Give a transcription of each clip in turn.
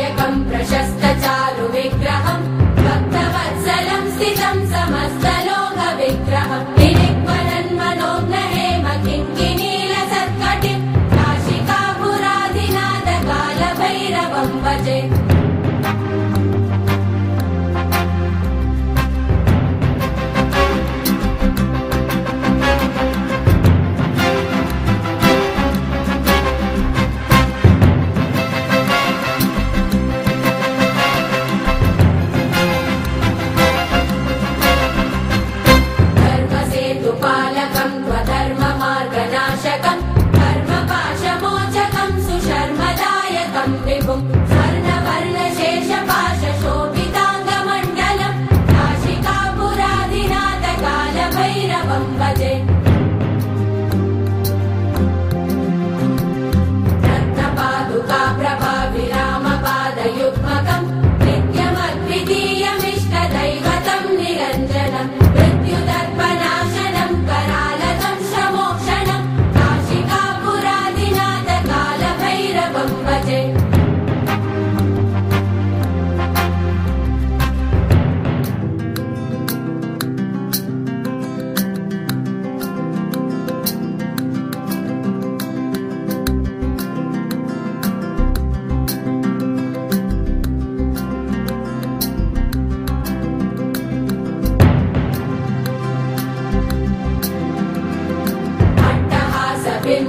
यकम् प्रशस्त चारु विग्रहम् भक्वत्सलं स्थितम् समस्तलोभविग्रहम्मनोग् हेम काशिकापुराधिनाथकालभैरवं भजे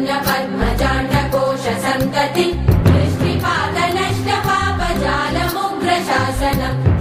पद्मचाण्डकोश सन्तति दृष्टिपातनष्टपापजालमुग्रशासनम्।